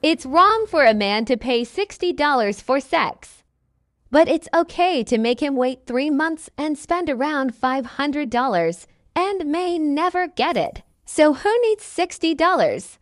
It's wrong for a man to pay $60 for sex. But it's okay to make him wait three months and spend around $500 and may never get it. So who needs $60?